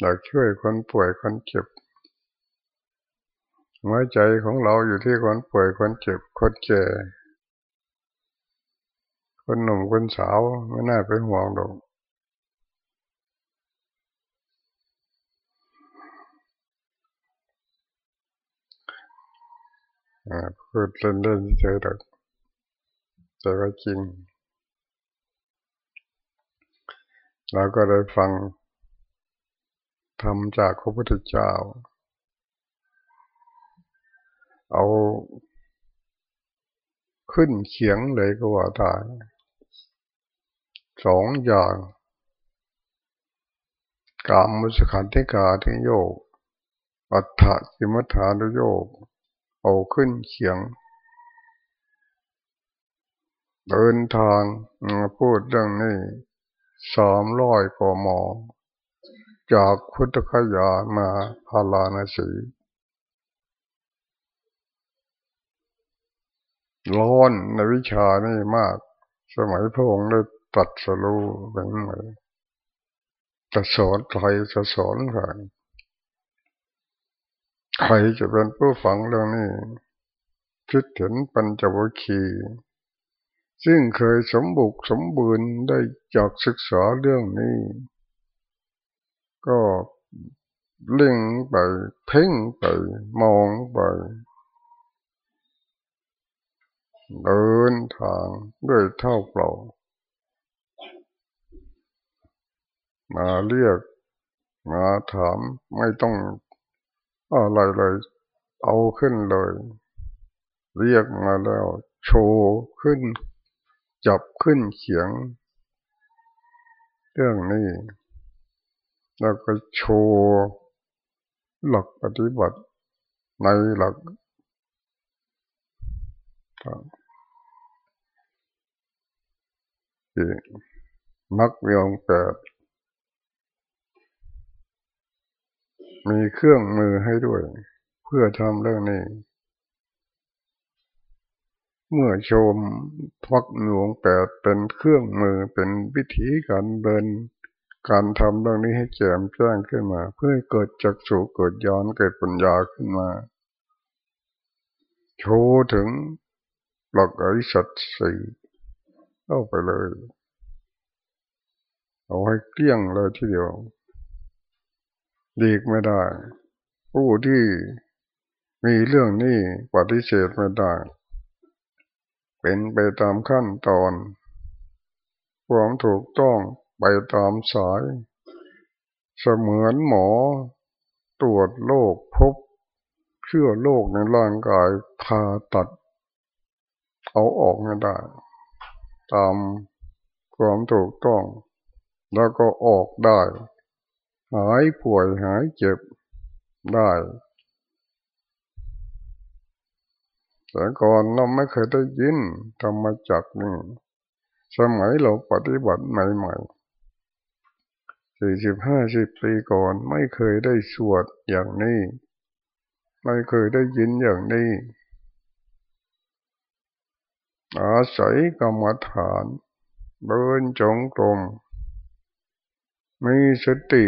อยากช่วยคนป่วยคนเจ็บหัวใจของเราอยู่ที่คนป่วยคนเจ็บคนแก่คนหนุ่มคนสาวไม่น่าเป็นห่วงหรอกพูดเล่นๆเฉยๆแต่ว่าจริงเราก็ได้ฟัง ทำจากพระพุทธเจ้า เอาขึ้นเขียงเลยก็ว่าได้สองอย่างกามมุสขันธิกาที่โยกอัฏฐกิมัฐานโยกเอาขึ้นเขียง เดินทางพูดเรื่องนี้สามร้อยกม จากพุทธคยามาพาลานาสีร้อนในวิชานี่มาก สมัยพระองค์ได้ตัดสรู้เป็นไงจะสอนใครจะสอนใครใครจะเป็นผู้ฟังเรื่องนี้คิดเห็นปัญจวัคคีย์ซึ่งเคยสมบุกสมบูรณ์ได้จากศึกษาเรื่องนี้ ก็เล่งไปเพ่งไปมองไปเดินทางด้วยเท่าเปล่า มาเรียก มาถามไม่ต้องอะไรเลย เอาขึ้นเลย เรียกมาแล้ว โชว์ขึ้น จับขึ้นเขียง เรื่องนี้ แล้วก็โชว์หลักปฏิบัติในหลักมักเวียงแปดมีเครื่องมือให้ด้วย เพื่อทำเรื่องนี้ เมื่อชมพักหลวงแปดเป็นเครื่องมือเป็นวิธีการเดิน การทำเรื่องนี้ให้แจ่มแจ้งขึ้นมา เพื่อเกิดจักสุเกิดย้อนเกิดปัญญาขึ้นมาโชว์ถึงหลักอริสัตสี่เข้าไปเลย เอาให้เกลี้ยงเลยทีเดียวดีกไม่ได้ ผู้ที่มีเรื่องนี้ปฏิเสธไม่ได้ เป็นไปตามขั้นตอนความถูกต้อง ไปตามสาย เสมือนหมอ ตรวจโรคพบ เชื่อโรคในร่างกายพาตัด เอาออกไม่ได้ ตามความถูกต้อง แล้วก็ออกได้ หายป่วยหายเจ็บได้แต่ก่อนเราไม่เคยได้ยินธรรมจักนี่สมัยเราปฏิบัติใหม่ๆ สี่สิบห้าสิบปีก่อนไม่เคยได้สวดอย่างนี้ ไม่เคยได้ยินอย่างนี้ อาศัยกรรมฐานเดินจงกรมมีสติ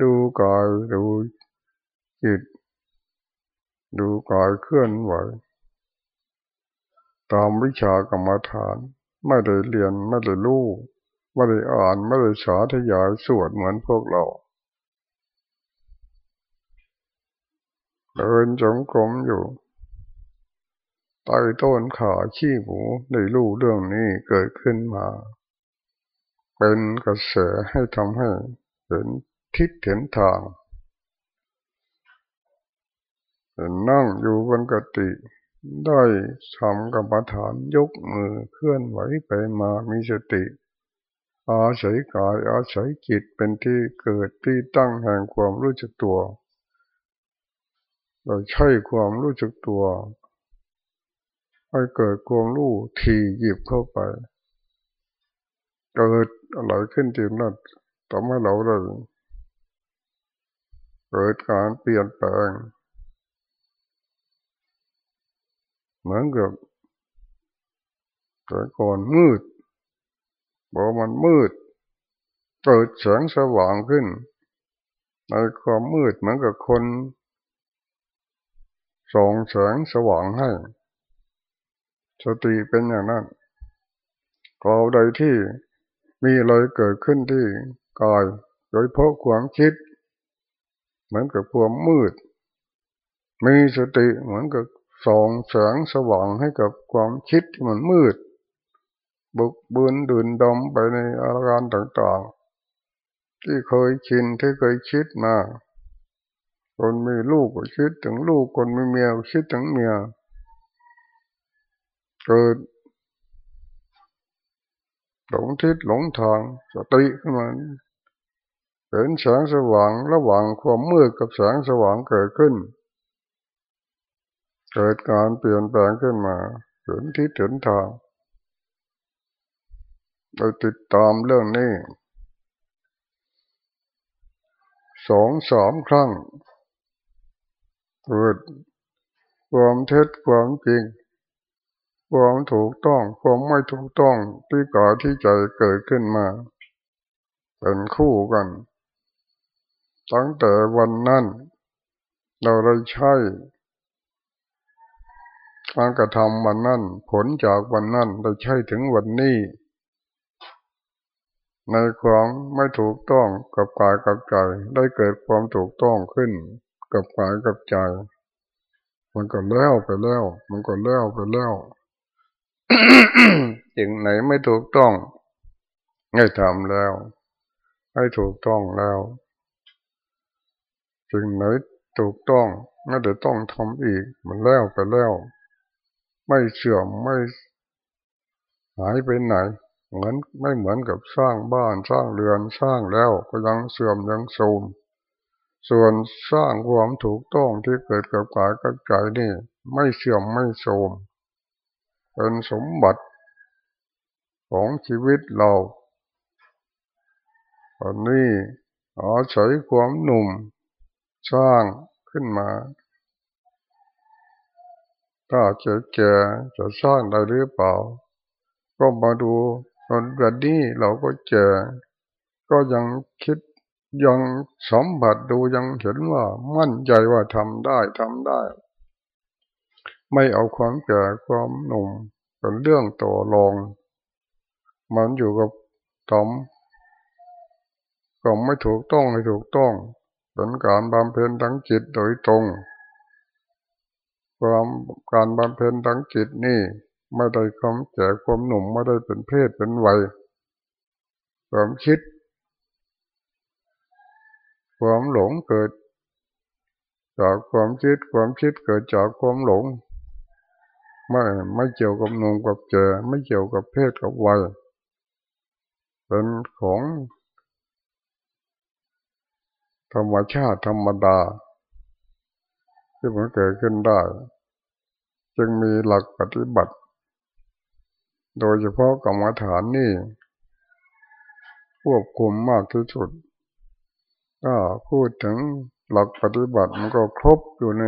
ดูกายดูจิต ดูกายเคลื่อนไหว ตามวิชากรรมฐาน ไม่ได้เรียนไม่ได้รู้ ไม่ได้อ่านไม่ได้สาธยายสวดเหมือนพวกเราเดินจงกรมอยู่ใต้ต้นขาขี้หมูในรู้เรื่องนี้เกิดขึ้นมา เป็นกระแสให้ทำให้เห็นทิศเห็นทางเห็นั่งอยู่บนกติได้ทำกรรมฐานยกมือเคลื่อนไหวไปมามีสติ อาศัยกายอาศัยจิตเป็นที่เกิดที่ตั้งแห่งความรู้จักตัว เราใช้ความรู้จักตัวให้เกิดความรู้ทีหยิบเข้าไป เกิดอะไรขึ้นที่นั่นทำให้เราได้เกิดการเปลี่ยนแปลงเหมือนกับแต่ก่อนมืด พอมันมืดเปิดแสงสว่างขึ้นในความมืดเหมือนกับคนส่องแสงสว่างให้ สติเป็นอย่างนั้นกาใดที่มีอะไรเกิดขึ้นที่กายโดยเพราะความคิด เหมือนกับความมืด มีสติเหมือนกับส่องแสงสว่างให้กับความคิดที่มันมืด บุกบืนดื่นดมไปในอาการต่างๆ ที่เคยชินที่เคยคิดมา คนมีลูกก็คิดถึงลูกคนมีเมียก็คิดถึงเมียเกิดหลงทิศหลงทางสติขึ้นมาเห็นแสงสว่างระหว่างความมืดกับแสงสว่างเกิดขึ้น เกิดการเปลี่ยนแปลงขึ้นมาเห็นทิศเห็นทาง เราติดตามเรื่องนี้สองสามครั้งเกิดความเท็จความจริง ความถูกต้องความไม่ถูกต้องที่กายที่ใจเกิดขึ้นมา เป็นคู่กัน ตั้งแต่วันนั้น เราได้ใช้การกระทำวันนั้น ผลจากวันนั้นได้ใช้ถึงวันนี้ ในความไม่ถูกต้องกับกายกับใจได้เกิดความถูกต้องขึ้น กับกายกับใจ มันก็แล้วไปแล้ว มันก็แล้วไปแล้วจึงไหนไม่ถูกต้องให้ทำแล้ว ให้ถูกต้องแล้วจึงไหนถูกต้องไม่ได้ต้องทำอีก มันแล้วไปแล้ว ไม่เสื่อมไม่หายไปไหน เหมือนไม่เหมือนกับสร้างบ้านสร้างเรือนสร้างแล้วก็ยังเสื่อมยังโทรมส่วนสร้างความถูกต้องที่เกิดกับกายกับใจนี่ ไม่เสื่อมไม่โทรมเป็นสมบัติของชีวิตเราตอนนี้อาศัยความหนุ่มสร้างขึ้นมาถ้าเจะแก่จะสร้างได้หรือเปล่า ก็มาดู ตอนแบบนี้เราก็เจอ ก็ยังคิดยังสัมผัสดูยังเห็นว่ามั่นใจว่าทำได้ทำได้ ไม่เอาความแก่ความหนุ่มเป็นเรื่องต่อรอง มันอยู่กับทำก็ไม่ถูกต้องไม่ถูกต้องเป็นการบำเพ็ญทั้งจิตโดยตรงความการบำเพ็ญทั้งจิตนี่ ไม่ได้ความแก่ความหนุ่มไม่ได้เป็นเพศเป็นวัยความคิด ความหลงเกิด จากความคิดความคิดเกิดจากความหลง ไม่ไม่เกี่ยวกับหนุ่มกับเจไม่เกี่ยวกับเพศกับวัยเป็นของธรรมชาติธรรมดา ที่มันเกิดขึ้นได้ จึงมีหลักปฏิบัติ โดยเฉพาะกรรมฐานนี่ควบคุมมากที่สุดถ้าพูดถึงหลักปฏิบัติมันก็ครบอยู่ใน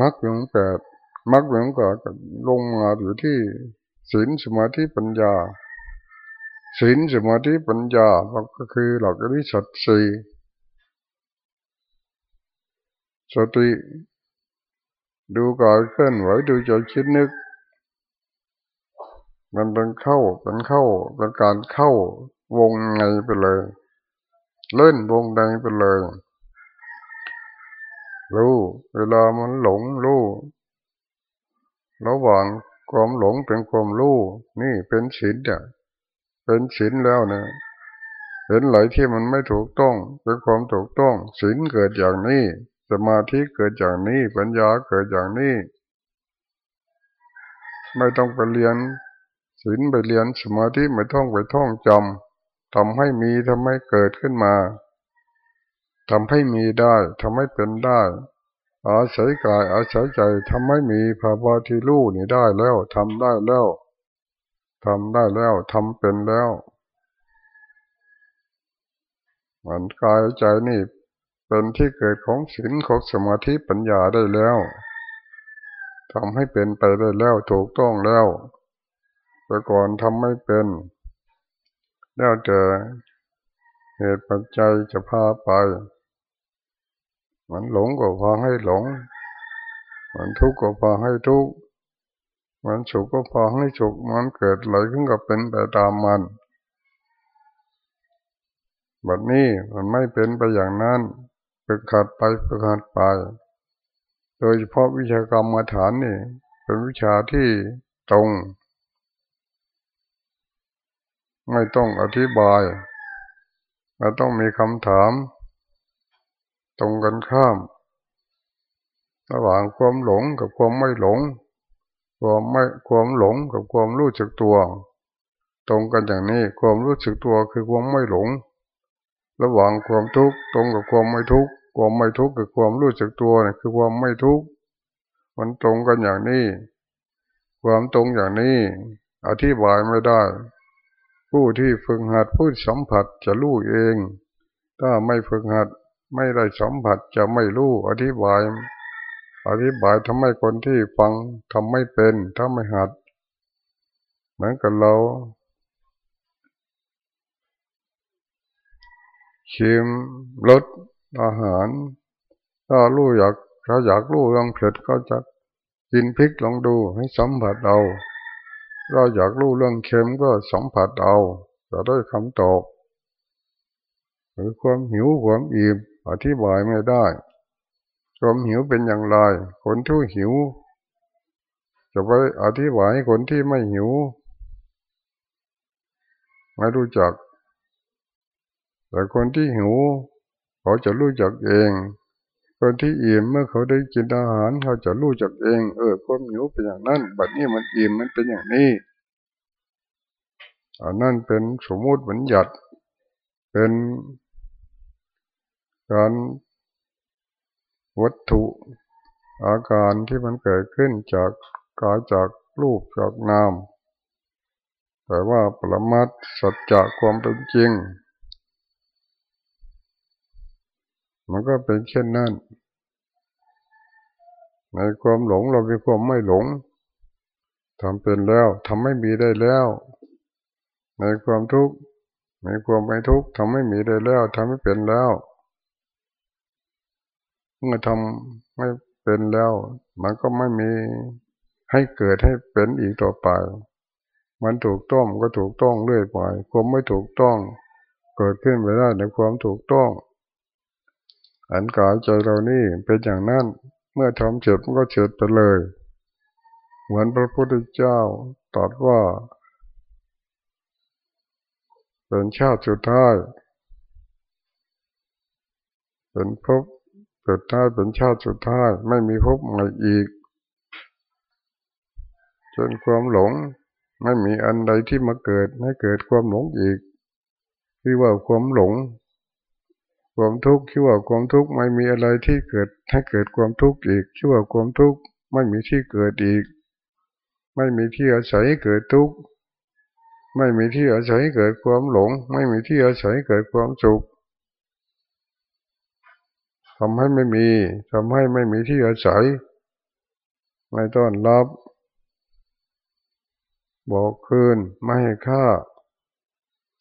มรรคยงแปดมรรคยงก็ลงมาอยู่ที่ศีลสมาธิปัญญาศีลสมาธิปัญญาก็คือหลักอริสัตสีสติ ดูกายเคลื่อนไหวดูใจคิดนึก มันเป็นเข้าเป็นเข้าเป็นการเข้าวงในไปเลย เล่นวงใดไปเลยรู้เวลามันหลงรู้ระหว่างความหลงเป็นความรู้นี่เป็นศีลเนี่ยเป็นศีลแล้วเนี่ยเห็นไหลที่มันไม่ถูกต้องเป็นความถูกต้องศีลเกิดอย่างนี้สมาธิเกิดอย่างนี้ปัญญาเกิดอย่างนี้ ไม่ต้องไปเรียน ศีลไปเรียนสมาธิไม่องไปท่องจำทำให้มีทำให้เกิดขึ้นมาทำให้มีได้ทำให้เป็นได้อาศัยกายอาศัยใจทำให้มีภาวะที่รู้นี่ได้แล้วทำได้แล้วทำได้แล้วทำเป็นแล้วมันกายใจนี่เป็นที่เกิดของศีลของสมาธิปัญญาได้แล้วทำให้เป็นไปได้แล้วถูกต้องแล้ว แต่ก่อนทำไม่เป็น แล้วจะเหตุปัจจัยจะพาไป มันหลงก็พาให้หลง มันทุกข์ก็พาให้ทุกข์มันสุขก็พาให้สุขมันเกิดอะไรขึ้นก็เป็นไปตามมันแบบนี้มันไม่เป็นไปอย่างนั้นฝึกขัดไปฝึกขัดไป โดยเฉพาะวิชากรรมฐานนี่ เป็นวิชาที่ตรง ไม่ต้องอธิบายไม่ต้องมีคำถาม ตรงกันข้าม ระหว่างความหลงกับความไม่หลง ความไม่ความหลงกับความรู้จักตัว ตรงกันอย่างนี้ความรู้สึกตัวคือความไม่หลง ระหว่างความทุกข์ตรงกับความไม่ทุกข์ความไม่ทุกข์กับความรู้จักตัวนี่คือความไม่ทุกข์มันตรงกันอย่างนี้ ความตรงอย่างนี้ อธิบายไม่ได้ ผู้ที่ฝึกหัดผู้สัมผัสจะรู้เอง ถ้าไม่ฝึกหัดไม่ได้สัมผัสจะไม่รู้อธิบาย อธิบายทำให้คนที่ฟังทำไม่เป็นถ้าไม่หัด เหมือนกับเราชิมรสอาหาร ถ้ารู้อยากถ้าอยากรู้เรื่องเผ็ดก็จะกินพริกลองดูให้สัมผัสเอา เราอยากรู้เรื่องเค็มก็สัมผัสเอาจะได้คำตอบหรือความหิวความอิ่มอธิบายไม่ได้ ความหิวเป็นอย่างไร คนที่หิว จะไปอธิบายคนที่ไม่หิว ไม่รู้จัก แต่คนที่หิว เขาจะรู้จักเอง คนที่อิ่มเมื่อเขาได้กินอาหารเขาจะรู้จักเอง เออความหิวเป็นอย่างนั้นบัดนี้มันอิ่มมันเป็นอย่างนี้อันนั้นเป็นสมมุติบัญญัติเป็นการวัตถุอาการที่มันเกิดขึ้นจากกายจากรูปจากนามแต่ว่าปรมัตสัจจะความเป็นจริง มันก็เป็นเช่นนั้นในความหลงเราเป็นความไม่หลงทำเป็นแล้วทำไม่มีได้แล้ว ในความทุกข์ในความไม่ทุกข์ทำไม่มีได้แล้วทำไม่เป็นแล้วเมื่อทำไม่เป็นแล้ว มันก็ไม่มีให้เกิดให้เป็นอีกต่อไป มันถูกต้องก็ถูกต้องเรื่อยไปความไม่ถูกต้อง เกิดขึ้นไปได้ในความถูกต้อง อันกายใจเรานี่เป็นอย่างนั้น เมื่อทำเจ็บมันก็เฉดไปเลย เหมือนพระพุทธเจ้าตรัสว่า เป็นชาติสุดท้าย เป็นภพสุดท้ายเป็นชาติสุดท้าย ไม่มีภพใหม่อีก จนความหลงไม่มีอันใดที่มาเกิดให้เกิดความหลงอีกที่ว่าความหลง ความทุกข์คิดว่าความทุกข์ไม่มีอะไรที่เกิดให้เกิดความทุกข์อีกคิดว่าความทุกข์ไม่มีที่เกิดอีก ไม่มีที่อาศัยเกิดทุกข์ไม่มีที่อาศัยเกิดความหลง ไม่มีที่อาศัยเกิดความสุขทำให้ไม่มีทำให้ไม่มีที่อาศัย ไม่ต้อนรับ บอกคืนไม่ให้ค่า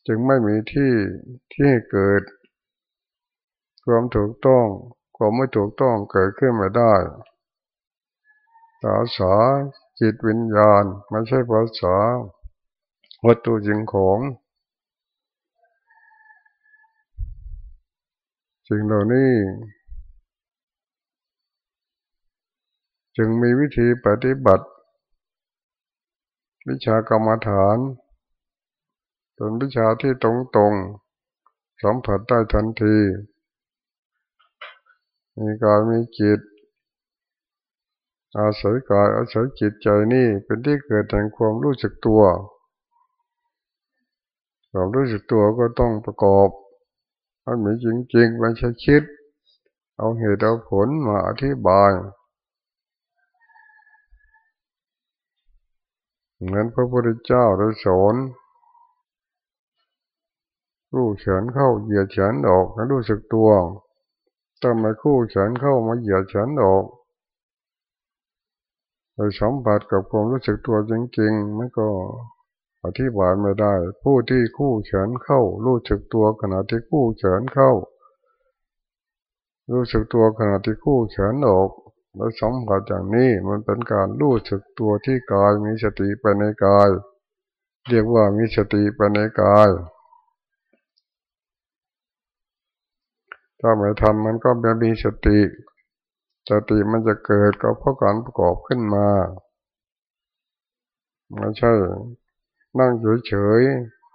จึงไม่มีที่ที่ให้เกิด ความถูกต้องความไม่ถูกต้องเกิดขึ้นมาได้ภาษาจิตวิญญาณไม่ใช่ภาษาวัตถุจริงของสิ่งเหล่านี้จึงมีวิธีปฏิบัติ วิชากรรมฐานเป็นวิชาที่ตรงๆสัมผัสได้ทันที มีกายมีจิต อาศัยกายอาศัยจิตใจนี่เป็นที่เกิดแห่งความรู้สึกตัวความรู้สึกตัวก็ต้องประกอบมันมีจริงๆไม่ใช่คิด เอาเหตุเอาผลมาอธิบายเหมือนพระพุทธเจ้าได้สอนรู้เฉินเข้าเหยียดเฉินออกให้รู้สึกตัว ถ้ามคู่ฉันเข้ามาเหยียดฉันออกไปสัมผัสกับความรู้สึกตัวจริงๆมันก็อธิบายไม่ได้ ผู้ที่คู่เฉินเข้า รู้สึกตัวขณะที่คู่เฉินเข้า รู้สึกตัวขณะที่คู่เฉินออกแล้วสัมผัสอย่างนี้มันเป็นการรู้สึกตัวที่กายมีสติไปในกาย เรียกว่ามีสติไปในกาย ถ้าไม่ทำมันก็ไม่มีสติสติมันจะเกิดก็เพราะการประกอบขึ้นมาไม่ใช่ นั่งเฉย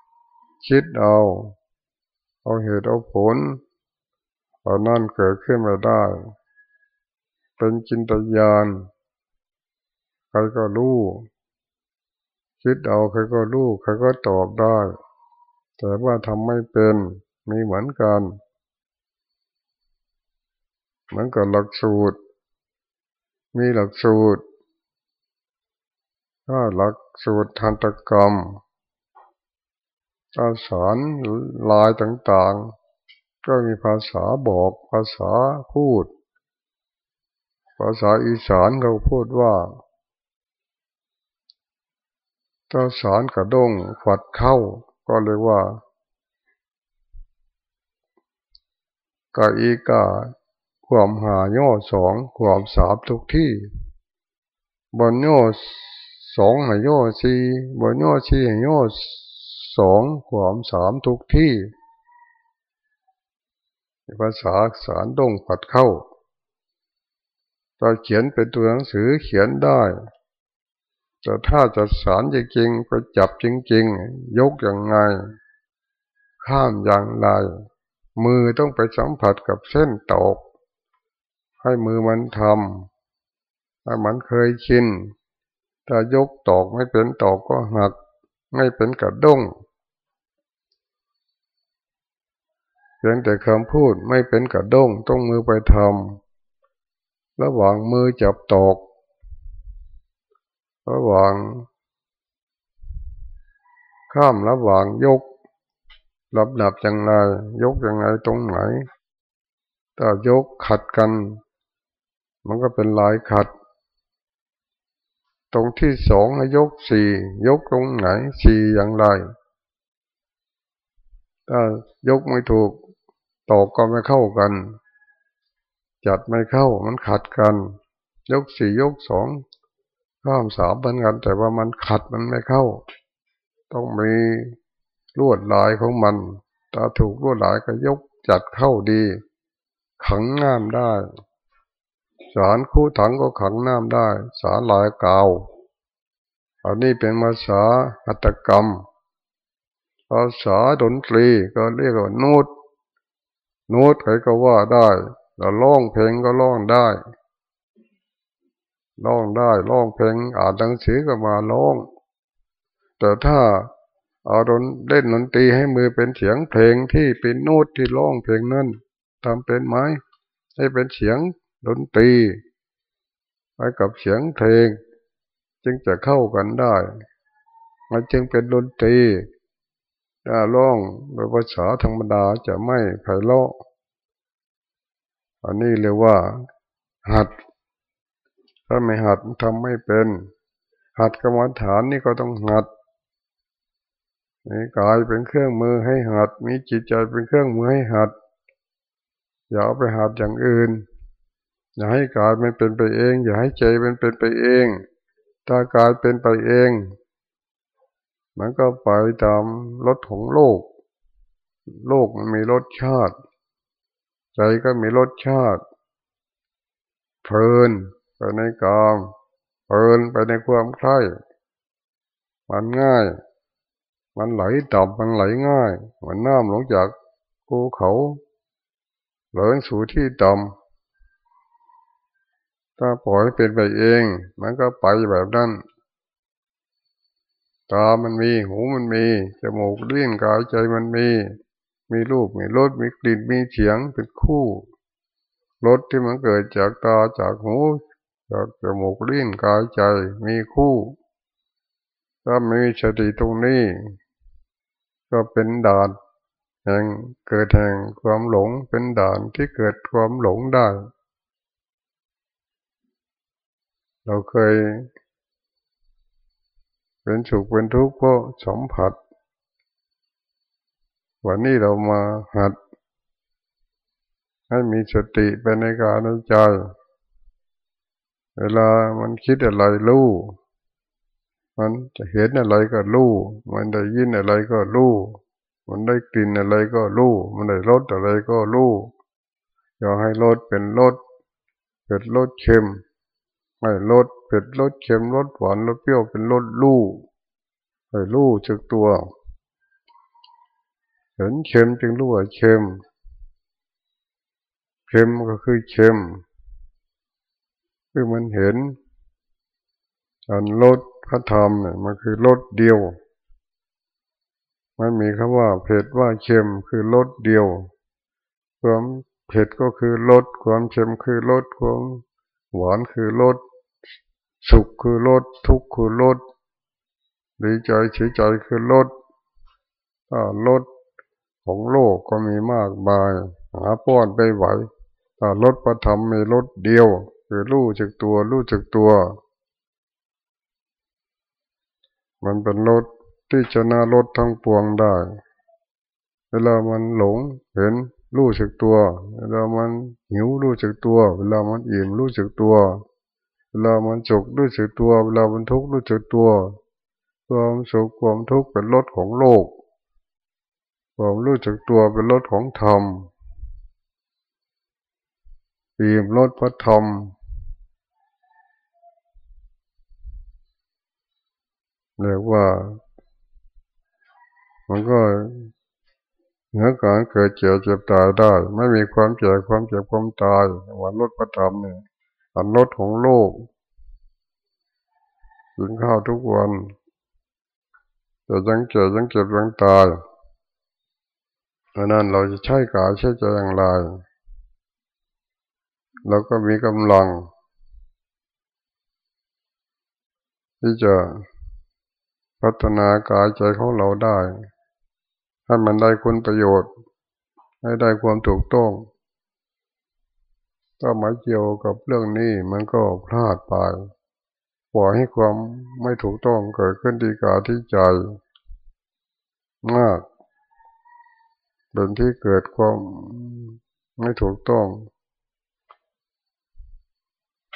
ๆคิดเอา เอาเหตุเอาผลเอานั่นเกิดขึ้นมาได้ เป็นจินตญาณใครก็รู้คิดเอาใครก็รู้ใครก็ตอบได้ แต่ว่าทำไม่เป็นมีเหมือนกัน เหมือนกับหลักสูตร มีหลักสูตรถ้าหลักสูตรทันตกรรมอาสอนลายต่างๆ ก็มีภาษาบอกภาษาพูด ภาษาอีสานเขาพูดว่าถ้าสอนกระด้งฝัดเข้า ก็เรียกว่ากาอีกา ความหาย่อสองความสามทุกที่ บนย่อสองหย่อสี่บนย่อสี่ย่อสองความสามทุกที่ภาษาสารดงปัดเข้าถ้าเขียนเป็นตัวหนังสือเขียนได้แต่ถ้าจะสารจริงๆก็จับจริงๆ ยกอย่างไง ข้ามอย่างไร มือต้องไปสัมผัสกับเส้นตก ให้มือมันทำให้มันเคยชินถ้ายกตอกไม่เป็นตอกก็หัก ไม่เป็นกระด้งเพียงแต่คำพูดไม่เป็นกระด้งต้องมือไปทำระหว่างมือจับตอกระหว่าง ข้ามระหว่างยกหลับหลับอย่างไร ยกอย่างไรตรงไหนถ้ายกขัดกัน มันก็เป็นลายขัด ตรงที่สองยกสี่ยกตรงไหนสี่อย่างไร ถ้ายกไม่ถูกตอกก็ไม่เข้ากัน จัดไม่เข้ามันขัดกัน ยกสี่ยกสองข้ามสามเหมือนกัน แต่ว่ามันขัดมันไม่เข้า ต้องมีลวดลายของมัน ถ้าถูกลวดลายก็ยกจัดเข้าดี ขังงามได้ สารคู่ถังก็ขังน้ำได้ สารลายกาวอันนี้เป็นภาษาหัตกรรม ภาษาดนตรีก็เรียกว่านูดนูดใครก็ว่าได้แล้วร้องเพลงก็ร้องได้ร้องได้ร้องเพลงอ่านหนังสือก็มาร้อง แต่ถ้าเอาดนเล่นดนตรีให้มือเป็นเสียงเพลงที่เป็นนูดที่ร้องเพลงนั้นทำเป็นไหมให้เป็นเสียง ดนตรีไปกับเสียงเพลง จึงจะเข้ากันได้ มันจึงเป็นดนตรีถ้าร้องโดยภาษาธรรมดาจะไม่ไพเราะอันนี้เรียกว่า หัด ถ้าไม่หัดทำไม่เป็น หัดกรรมฐานนี่ก็ต้องหัดมีกายเป็นเครื่องมือให้หัด มีจิตใจเป็นเครื่องมือให้หัด อย่าเอาไปหัดอย่างอื่น อย่าให้กายมันเป็นไปเอง อย่าให้ใจมันเป็นไปเอง ถ้ากายเป็นไปเอง มันก็ไปตามรสของโลก โลกมันมีรสชาติ ใจก็มีรสชาติ เพลินไปในกามเพลินไปในความใคร่มันง่าย มันไหลต่ำมันไหลง่าย เหมือนน้ำลงจากภูเขาไหลสู่ที่ต่ำ ถ้าปล่อยเป็นไปเอง มันก็ไปแบบนั้นตามันมี หูมันมี จมูกลิ้นกายใจมันมี มีรูป มีรส มีกลิ่น มีเสียง เป็นคู่ รสที่มันเกิดจากตา จากหู จากจมูกลิ้นกายใจ มีคู่ ถ้ามีสติตรงนี้ ก็เป็นด่านแห่งเกิดแห่งความหลง เป็นด่านที่เกิดความหลงได้ เราเคย เป็นสุขเป็นทุกข์เพราะสัมผัส วันนี้เรามาหัด ให้มีสติเป็นในการในใจ เวลามันคิดอะไรรู้มันจะเห็นอะไรก็รู้ มันได้ยินอะไรก็รู้ มันได้กลิ่นอะไรก็รู้ มันได้รสอะไรก็รู้ อย่าให้รสเป็นรสเผ็ดรสเค็ม ไม่รสเผ็ดรสเค็มรสหวานรสเปรี้ยวเป็นรสรู้ให้รู้จึกตัว เห็นเค็มจึงรู้ว่าเค็มเค็มก็คือเค็มคือมันเห็นอันรสพระธรรมเนี่ยมันคือรสเดียว มันมีคำว่าเผ็ดว่าเค็มคือรสเดียว ความเผ็ดก็คือรสความเค็มคือรสความหวานคือรส สุขคือรสทุกข์คือรสดีใจเฉยใจคือรสรสของโลกก็มีมากมายหาป้อนไปไหวแต่รสประธรรมมีรสเดียว คือรู้จักตัวรู้จักตัว มันเป็นรสที่ชนะรสทั้งปวงได้ เวลามันหลงเห็นรู้จักตัว เวลามันหิวรู้จักตัว เวลามันอิ่มรู้จักตัวเวลามันจุกรู้จักตัว เวลามันทุกข์รู้จักตัว ความสุขความทุกข์เป็นรสของโลก ความรู้จักตัวเป็นรสของธรรมปีมรสพระธรรมเรียกว่า มันก็เหนือการเกิดเจ็บเจ็บตายได้ ไม่มีความเจ็บความเจ็บความตายวันลดประธรรมเนี่ย อันลดของโลกกินข้าวทุกวันแต่ยังเจ็บยังเจ็บยังตายเพราะนั้นเราจะใช้กายใช้ใจอย่างไรเราก็มีกำลัง ที่จะพัฒนากายใจของเราได้ ให้มันได้คุณประโยชน์ ให้ได้ความถูกต้อง ถ้ามาเกี่ยวกับเรื่องนี้มันก็พลาดไปปล่อยให้ความไม่ถูกต้องเกิดขึ้นที่กาที่ใจมากเป็นที่เกิดความไม่ถูกต้อง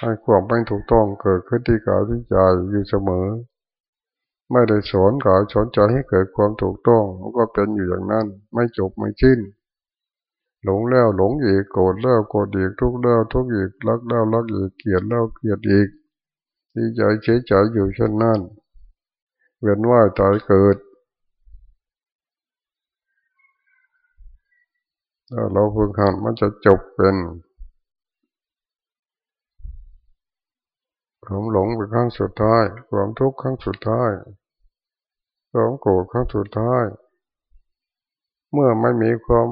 ให้ความไม่ถูกต้องเกิดขึ้นที่กายที่ใจอยู่เสมอ ไม่ได้สอนกายสอนใจให้เกิดความถูกต้องมันก็เป็นอยู่อย่างนั้น ไม่จบไม่ชิ้น หลงแล้วหลงอีกโกรธแล้วโกรธอีกทุกข์แล้วทุกข์อีกรักแล้วรักอีกเกลียดแล้วเกลียดอีกดีใจเฉยใจอยู่เช่นนั้นเวียนว่ายตายเกิดถ้าเราพึงหันมันจะจบเป็นความหลงเป็นครั้งสุดท้ายความทุกข์ครั้งสุดท้ายความโกรธครั้งสุดท้าย เมื่อไม่มีความ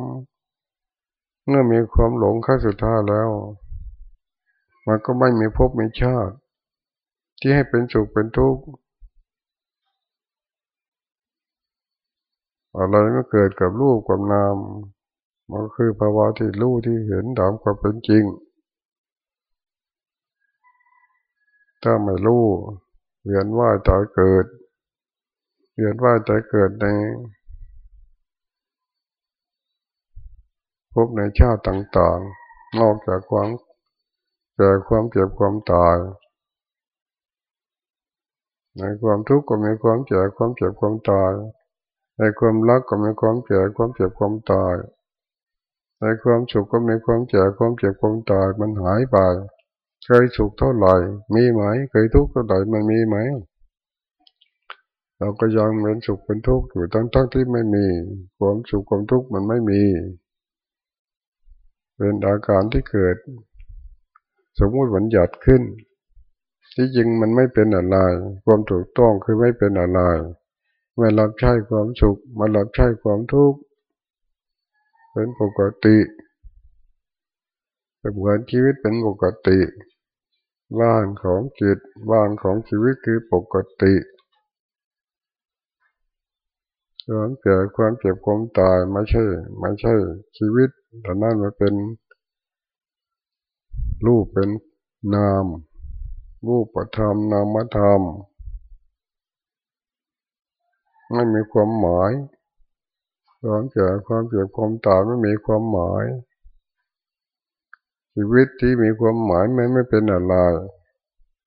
เมื่อมีความหลงครั้งสุดท้ายแล้ว มันก็ไม่มีภพมีชาติ ที่ให้เป็นสุขเป็นทุกข์อะไรไม่เกิดกับรูปกับนามมันคือภาวะที่รู้ที่เห็นตามความเป็นจริง ถ้าไม่รู้เวียนว่ายตายเกิดเวียนว่ายตายเกิดใน พบในชาติต่างๆ นอกจากความแก่ความเจ็บความตาย ในความทุกข์ก็มีความแก่ความเจ็บความตาย ในความรักก็มีความแก่ความเจ็บความตาย ในความสุขก็มีความแก่ความเจ็บความตายมันหายไปเคยสุขเท่าไหร่ มีไหมเคยทุกข์เท่าไหร่มันมีไหม เราก็ยังเป็นสุขเป็นทุกข์อยู่ทั้งทั้งที่ไม่มี ความสุขความทุกข์มันไม่มี เป็นอาการที่เกิด สมมติวันหยัดขึ้น ที่จริงมันไม่เป็นอะไรความถูกต้องคือไม่เป็นอะไรไม่รับใช้ความสุขมารับใช้ความทุกข์เป็นปกติเหมือนชีวิตเป็นปกติบ้านของจิตบ้านของชีวิตคือปกติความเกิดความเจ็บความตายไม่ใช่ ไม่ใช่ชีวิต แต่นั่นมันเป็น รูปเป็นนาม รูปธรรมนามธรรม ไม่มีความหมายความเจ็บความเจ็บความตายไม่มีความหมาย ชีวิตที่มีความหมายไม่ไม่เป็นอะไร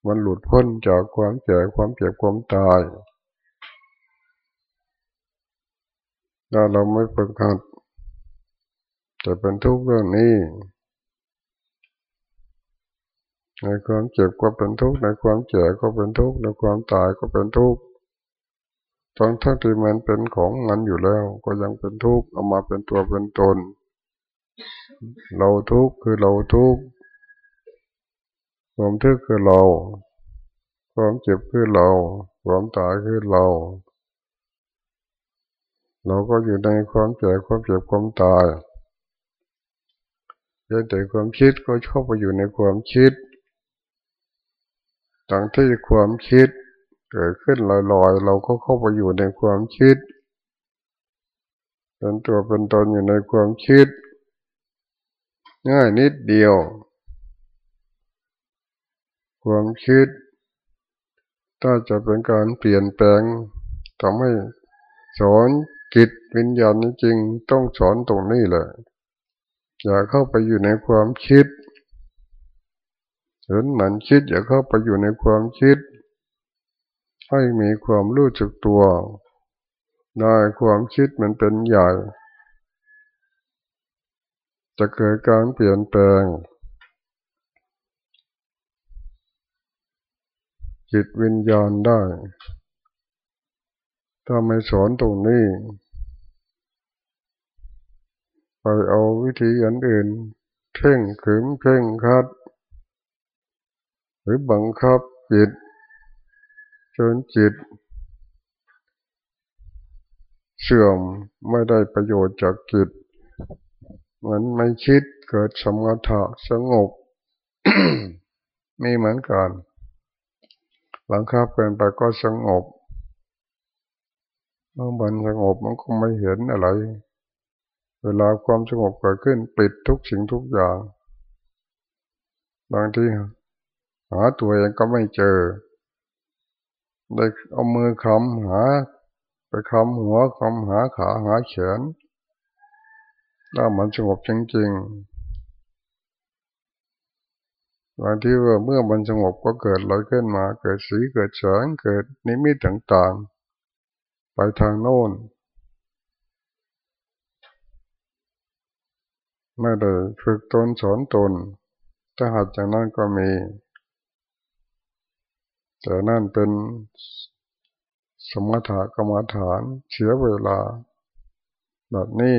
มันหลุดพ้นจากความเจ็บความเจ็บความตายถ้าเราไม่ฝึกหัด จะเป็นทุกข์เรื่องนี้ ในความเจ็บก็เป็นทุกข์ในความเจ็บก็เป็นทุกข์ในความตายก็เป็นทุกข์ทั้งทั้งที่มันเป็นของมันอยู่แล้ว ก็ยังเป็นทุกข์เอามาเป็นตัวเป็นตน เราทุกข์คือเราทุกข์ความทุกข์คือเรา ความเจ็บคือเรา ความตายคือเรา เราก็อยู่ในความเจ็บความเจ็บความตาย เยแต่ความคิดก็ชอบไปอยู่ในความคิดตั้งที่ความคิดเกิดขึ้นลอยๆ เราก็เข้าไปอยู่ในความคิดเป็นตัวเป็นตนอยู่ในความคิด ง่ายนิดเดียว ความคิด ถ้าจะเป็นการเปลี่ยนแปลงทำให้สอนจิตวิญญาณจริง ต้องสอนตรงนี้แหละ อย่าเข้าไปอยู่ในความคิดเห็นเหมือนคิดอย่าเข้าไปอยู่ในความคิด ให้มีความรู้จักตัวได้ความคิดมันเป็นใหญ่ จะเกิดการเปลี่ยนแปลง จิตวิญญาณได้ ถ้าไม่สอนตรงนี้ เอาวิธีอันอื่นเพ่งขึมเพ่งคัด หรือบังคับจิต จนจิต เสื่อมไม่ได้ประโยชน์จากจิตมันไม่คิดเกิดสมถะสงบมีเหมือนกันบังคับเกินไปก็สงบเมื่อมันสงบมันก็ไม่เห็นอะไร เวลาความสงบเกิดขึ้นปิดทุกสิ่งทุกอย่าง บางทีหาตัวเองก็ไม่เจอ ได้เอามือคำหา ไปคำหัวคำหาขาหาเขนถ้ามันสงบจริงๆบางทีว่าเมื่อมันสงบก็เกิดลอยขึ้นมา เกิดสีเกิดแสงเกิดนิมิตต่างๆ ไปทางโน้น ไม่ได้ฝึกตนสอนตนถ้าหัดจากนั้นก็มี แต่นั่นเป็นสมถะกรรมฐานเสียเวลา แบบนี้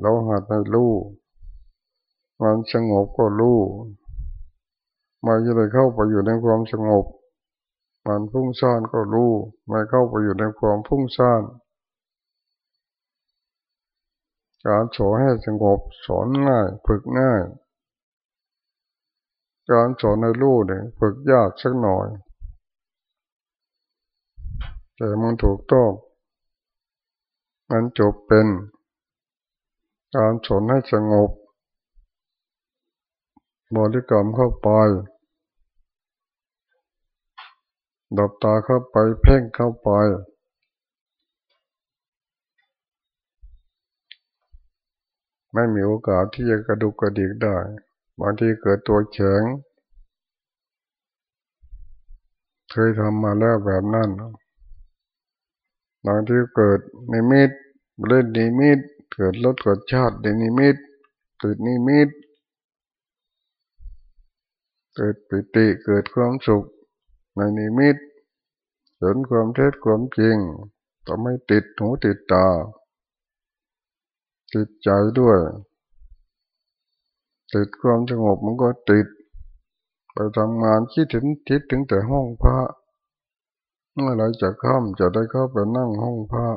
เราหัดในรู้มันสงบก็รู้มาจะได้เข้าไปอยู่ในความสงบ มันพุ่งซ่านก็รู้ไม่เข้าไปอยู่ในความพุ่งซ่าน การสอนให้สงบสอนง่ายฝึกง่าย การสอนในรู้เนี่ยฝึกยากสักหน่อย แต่มันถูกต้องมันจบเป็น การสอนให้สงบบริกรรมเข้าไปดับตาเข้าไปเพ่งเข้าไป ไม่มีโอกาสที่จะกระดุกกระดิกได้ บางทีเกิดตัวแข็งเคยทำมาแล้วแบบนั้นบางทีเกิดนิมิตเล่นนิมิตเกิดรถเกิดชาติในนิมิตเกิดนิมิตเกิดปิติเกิดความสุขในนิมิตเห็นความเท็จความจริงทำให้ติดหูติดตา ติดใจด้วย ติดความสงบมันก็ติด ไปทำงานคิดถึงคิดถึงแต่ห้องพระเมื่อไรจะข้ามจะได้เข้าไปนั่งห้องพระ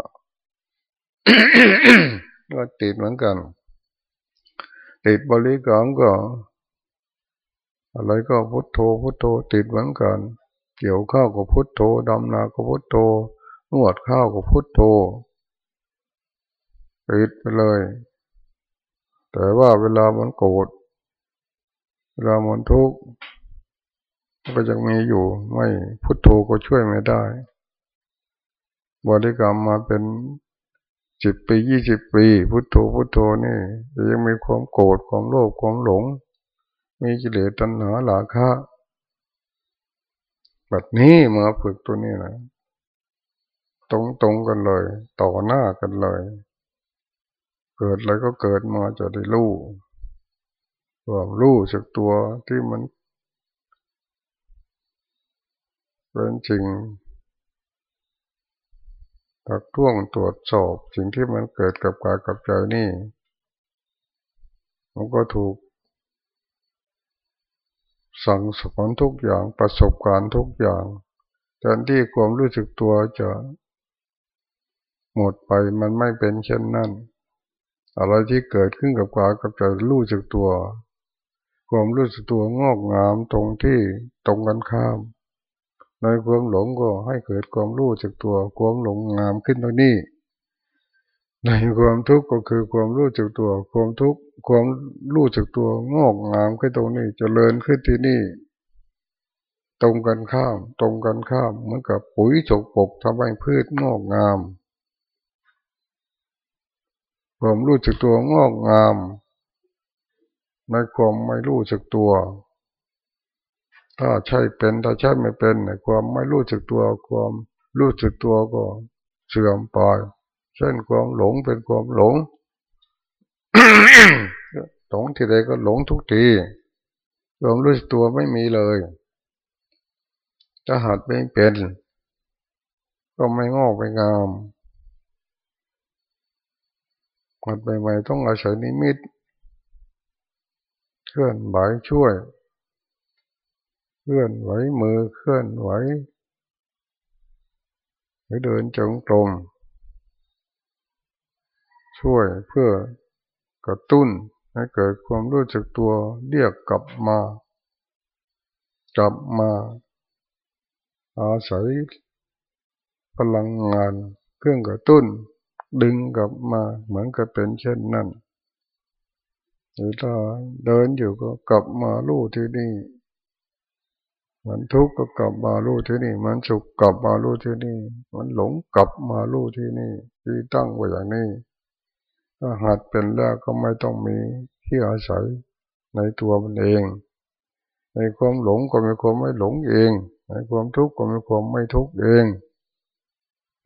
ก็ติดเหมือนกัน ติดบริกรรมก็ อะไรก็พุทโธพุทโธติดเหมือนกัน เกี่ยวข้าวก็พุทโธดำนาก็พุทโธนวดข้าวก็พุทโธ ปิดไปเลย แต่ว่าเวลามันโกรธเวลามันทุกข์ก็ยังมีอยู่ไม่พุทโธก็ช่วยไม่ได้ บริกรรมมาเป็นสิบปียี่สิบปี พุทโธพุทโธนี่ยังมีความโกรธความโลภความหลง มีกิเลสตัณหาหลาคะแบบนี้มาฝึกตัวนี้นะตรงตรงกันเลย ต่อหน้ากันเลย เกิดอะไรก็เกิดมาจะได้รู้ความรู้จากตัวที่มัน เป็นจริงตักท่วงตรวจสอบสิ่งที่มันเกิดกับกายกับใจนี่ มันก็ถูก สั่งสอนทุกอย่างประสบการณ์ทุกอย่างแทนที่ความรู้สึกตัวจะ หมดไปมันไม่เป็นเช่นนั้น อะไรที่เกิดขึ้นกับกายกับใจรู้สึกตัว ความรู้สึกตัวงอกงามตรงที่ตรงกันข้าม ในความหลงก็ให้เกิดความรู้จักตัว ความหลงงามขึ้นตรงนี้ ในความทุกข์ก็คือความรู้จักตัว ความทุกข์ความรู้จักตัวงอกงามขึ้นตรงนี้จเจริญขึ้นที่นี่ ตรงกันข้าม ตรงกันข้ามเหมือนกับปุ๋ยจกปกทำให้พืชงอกงาม ความรู้จักตัวงอกงามในความไม่รู้จักตัว ถ้าใช่เป็นถ้าใช่ไม่เป็นในความไม่รู้สึกตัว ความรู้สึกตัวก็เสื่อมไปเช่นความหลงเป็นความหลงหลงทีใดก็หลงทุกทีความรู้สึกตัวไม่มีเลยถ้าหัดไม่เป็น ก็ไม่งอกไม่งาม หัดใหม่ๆต้องอาศัยนิมิตเคลื่อนไหวช่วย เคลื่อนไหวมือเคลื่อนไหวหรือเดินจงกรมช่วยเพื่อกระตุ้นให้เกิดความรู้จักตัวเรียกกลับมากลับมา อาศัยพลังงานเครื่องกระตุ้น ดึงกลับมาเหมือนกับเป็นเช่นนั้นหรือถ้าเดินอยู่ก็กลับมาลู่ที่นี่มันทุกข์ก็กลับมาลู่ที่นี่ มันสุขกลับมาลู่ที่นี่ มันหลงกลับมาลู่ที่นี่ ที่ตั้งไว้อย่างนี้ถ้าหัดเป็นแล้วก็ไม่ต้องมีที่อาศัยในตัวมันเอง ในความหลงก็มีความไม่หลงเอง ในความทุกข์ก็มีความไม่ทุกข์เอง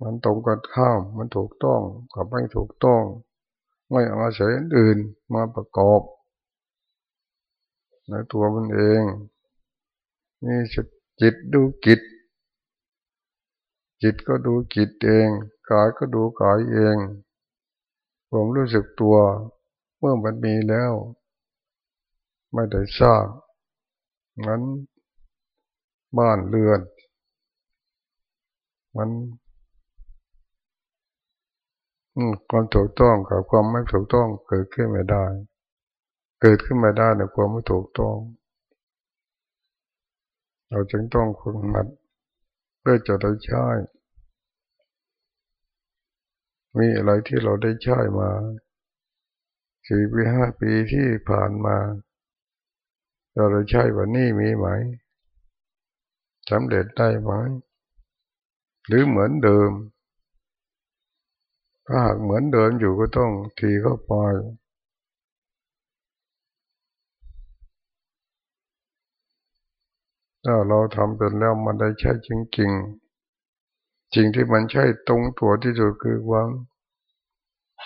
มันตรงกันข้ามมันถูกต้องกับไม่ถูกต้อง ไม่อาศัยอื่นมาประกอบ ในตัวมันเองนี่จิตดูจิต จิตก็ดูจิตเองกายก็ดูกายเองผมรู้สึกตัวเมื่อมันมีแล้ว ไม่ได้สร้างนั้นบ้านเรือน มัน ความถูกต้องกับความไม่ถูกต้องเกิดขึ้นไม่ได้ เกิดขึ้นม่ได้ในความไม่ถูกต้อง เราจึงต้องฝึกหัดเพื่อจะได้ใช้ มีอะไรที่เราได้ใช้มาสี่ปีห้าปีที่ผ่านมา เราได้ใช้วันนี้มีไหมสำเร็จได้ไหมหรือเหมือนเดิม ถ้าหากเหมือนเดิมอยู่ก็ต้องทีเข้าไปถ้าเราทำเป็นแล้วมันได้ใช้จริงๆจริงที่มันใช่ตรงตัวที่สุดคือความ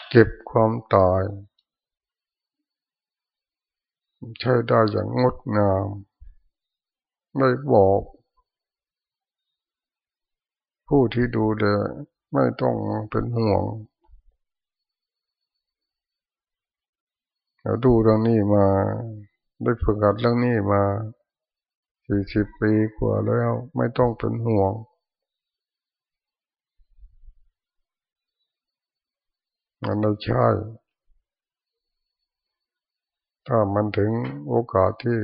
เก็บความตาย ใช่ได้อย่างงดงาม ไม่บอก ผู้ที่ดูแลไม่ต้องเป็นห่วง เราดูเรื่องนี้มาได้ฝึกหัดเรื่องนี้มาสี่สิบปีกว่าแล้วไม่ต้องเป็นห่วง มันไม่ใช่ ถ้ามันถึงโอกาสที่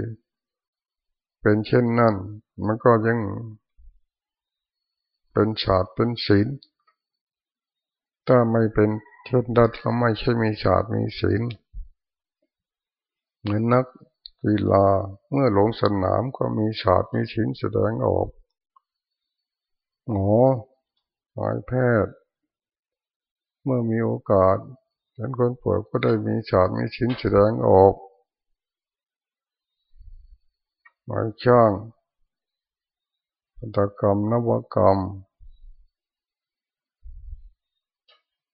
เป็นเช่นนั้น มันก็ยังเป็นศาสตร์เป็นศีล ถ้าไม่เป็นเช่นนั้นก็ไม่ใช่มีศาสตร์มีศีล เหมือนนักกีฬาเมื่อลงสนามก็มีศาสตร์มีศิลแสดงออกหมอหมายแพทย์ เมื่อมีโอกาสฉันคนป่วยก็ได้มีฉากมีชิ้นแสดงออกหมายช่างอัตกรรมนวกรรม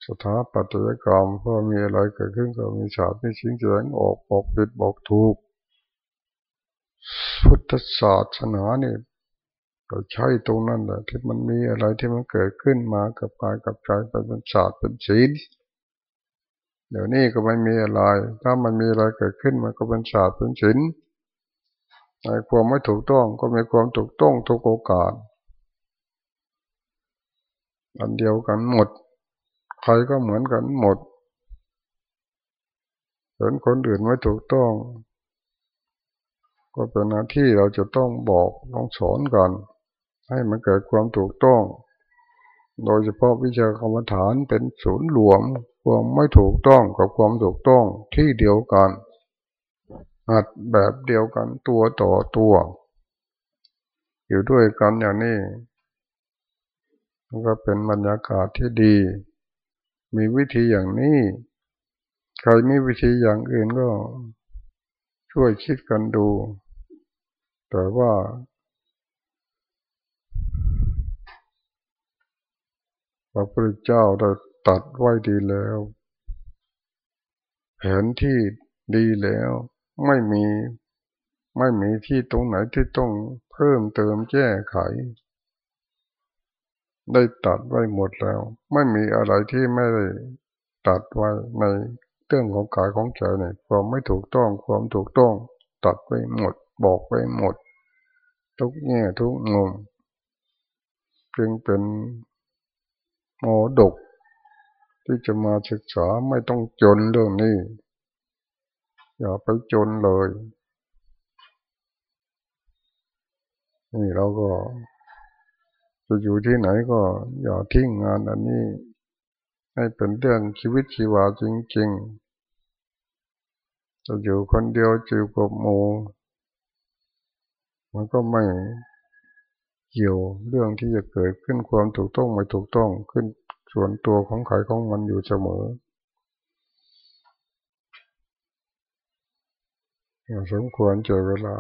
สถาปัตยกรรมพอมีอะไรเกิดขึ้นก็มีฉากมีชิ้นแสงออกบอกผิดบอกถูก พุทธศาสนาเนี่ยเราใช้ตรงนั้นแหละที่มันมีอะไรที่มันเกิดขึ้นมากับกายกับใจเป็นศาสตร์เป็นศีลเดี๋ยวนี้ก็ไม่มีอะไร ถ้ามันมีอะไรเกิดขึ้นมันก็เป็นศาสตร์เป็นศีลในความไม่ถูกต้องก็มีความถูกต้องทุกโอกาสอันเดียวกันหมด ครก็เหมือนกันหมดเห็นคนอื่นไม่ถูกต้อง ก็เป็นหน้าที่เราจะต้องบอกต้องสอนกัน ให้มันเกิดความถูกต้อง โดยเฉพาะวิชากรรมฐานเป็นศูนย์รวมความไม่ถูกต้องกับความถูกต้องที่เดียวกันหัดแบบเดียวกันตัวต่อตัว อยู่ด้วยกันอย่างนี้มันก็เป็นบรรยากาศที่ดี มีวิธีอย่างนี้ ใครมีวิธีอย่างอื่นก็ช่วยคิดกันดู แต่ว่า พระพุทธเจ้าได้ตัดไว้ดีแล้ว แผนที่ดีแล้ว ไม่มี ไม่มีที่ตรงไหนที่ต้องเพิ่มเติมแก้ไข ได้ตัดไว้หมดแล้ว ไม่มีอะไรที่ไม่ได้ตัดไว้ในเรื่องของกายของใจเนี่ยความไม่ถูกต้องความถูกต้อง ตัดไว้หมด บอกไว้หมด ทุกแง่ทุกมุมจึงเป็นโมดก ที่จะมาศึกษาไม่ต้องจนเรื่องนี้ อย่าไปจนเลย นี่เราก็ จะอยู่ที่ไหนก็อย่าทิ้งงานอันนี้ ให้เป็นเรื่องชีวิตชีวาจริงๆ จะอยู่คนเดียวจิวกับโมมันก็ไม่เกี่ยวเรื่องที่จะเกิดขึ้นความถูกต้องไม่ถูกต้องขึ้นส่วนตัวของใครของมันอยู่เสมอสมควรเจอเวลา